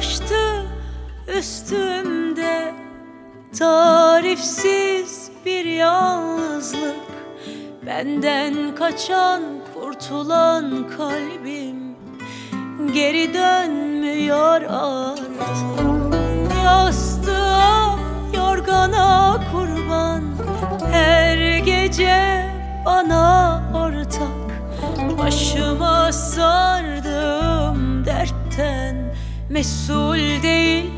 taştı üstümde. Tarifsiz bir yalnızlık Benden kaçan kurtulan kalbim Geri dönmüyor artık. Yastığa yorgana kurban Her gece bana ortak. Başıma dertten Mesul değil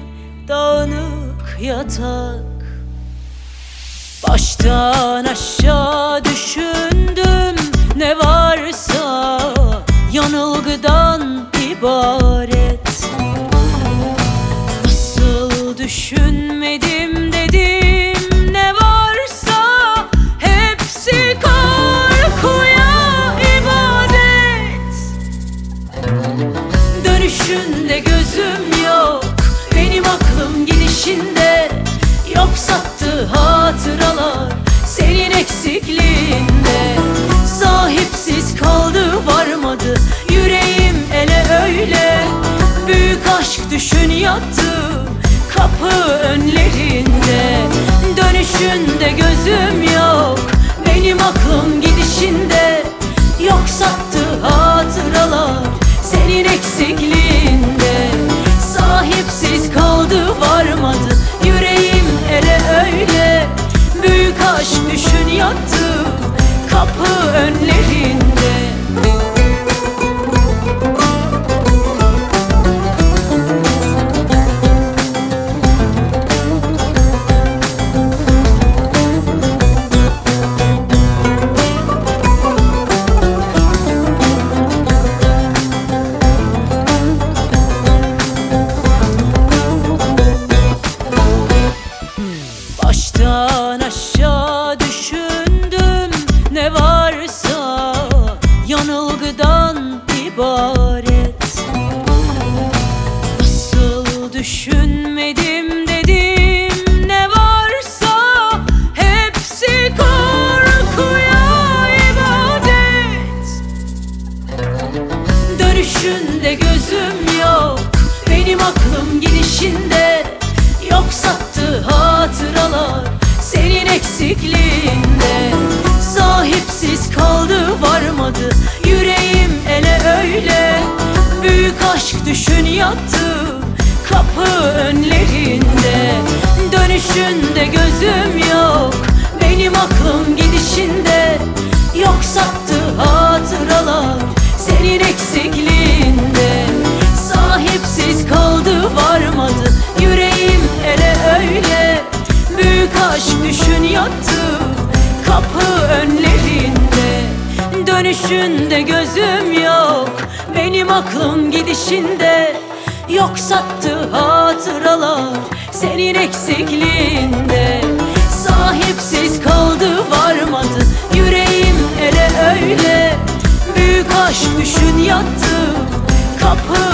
dağınık yatak. Baştan aşağı düşündüm ne varsa yanılgıdan ibaret aşk düşün yattı Kapı önlerinde. Dönüşünde gözüm yok Benim aklım gidişinde. Yok sattı hatıralar senin eksikliğinde. Sahipsiz kaldı varmadı yüreğim ele öyle. Büyük aşk düşün yattı kapı önlerinde. Dönüşünde gözüm yok benim aklım gidişinde Yok sattı hatıralar Senin eksikliğinde. Sahipsiz kaldı varmadı Yüreğim ele öyle. Büyük aşk düşün yattı Kapı